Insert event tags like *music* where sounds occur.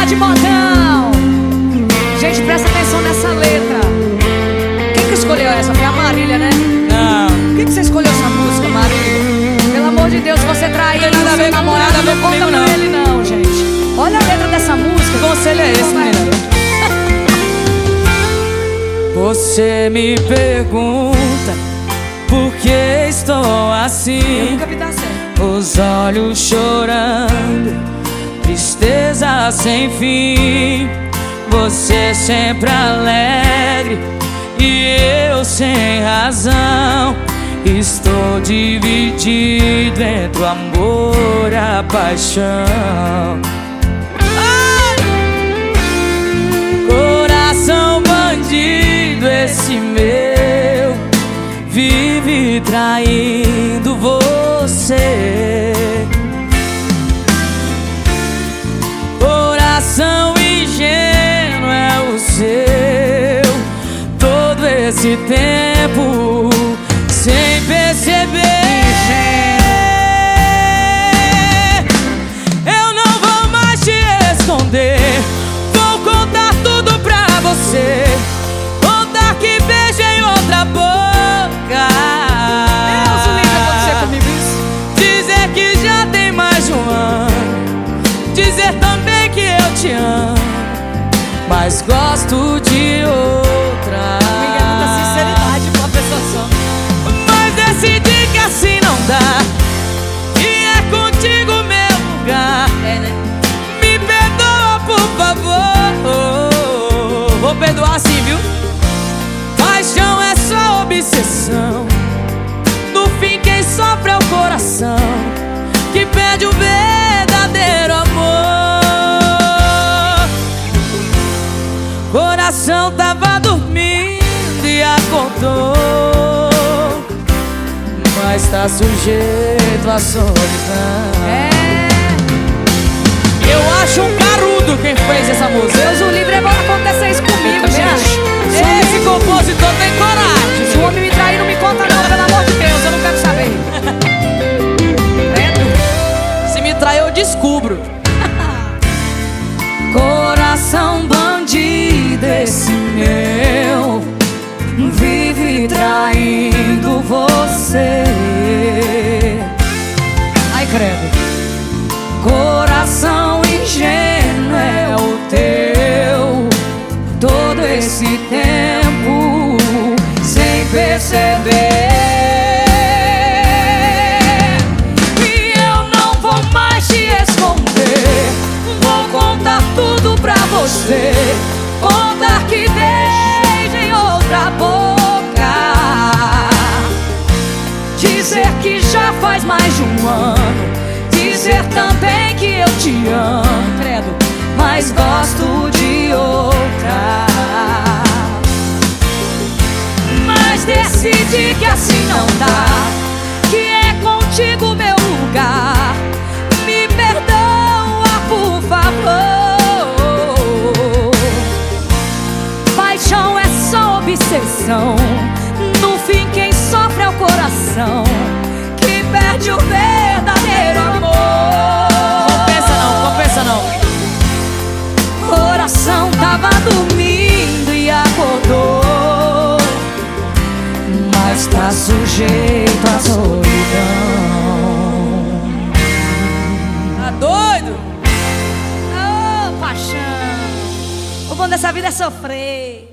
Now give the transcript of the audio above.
lá de modão. Gente, presta atenção nessa letra. Quem que escolheu essa? Foi a Marília, né? Não. Por que, que você escolheu essa música, Marília? Pelo amor de Deus, você traiu a seu namorado, não conta não. ele não, gente. Olha a letra dessa música. Que conselho é esse, menina? *laughs* Você me pergunta por que estou Eu assim, nunca vi dar certo. os olhos chorando, tristeza sem fim. Você sempre alegre e eu sem razão. Estou dividido entre o amor e a paixão. Coração bandido, esse meu vive traindo você. Coração ingênuo é o seu, todo esse tempo Mas gosto de outra. Engano da sinceridade com a pessoa só. Mas decidi que assim não dá. E é contigo meu lugar. É, né? Me perdoa, por favor. Vou perdoar sim, viu? Paixão é só obsessão. Mas tá sujeito à solidão. É. Eu acho um carudo quem fez essa música. Deus o livre é bom acontecer isso comigo, gente. É. Esse compositor tem coragem. Se o homem me trair, não me conta não, pelo amor de Deus, eu não quero saber. *laughs* Credo. Se me trair, eu descubro. Vive traindo você. Ai credo. Coração ingênuo é o teu. Todo esse tempo Sem perceber. Tudo pra você. Contar que em outra boca faz mais de um ano. Dizer também que eu te amo Credo Mas gosto de outra Mas decidi que assim não dá Que é contigo meu lugar. Me perdoa por favor. Paixão é só obsessão Perde o verdadeiro amor. Compensa não, compensa não. Coração tava dormindo e acordou. Mas tá sujeito à solidão. Tá doido? Ô, paixão. O bom dessa vida é sofrer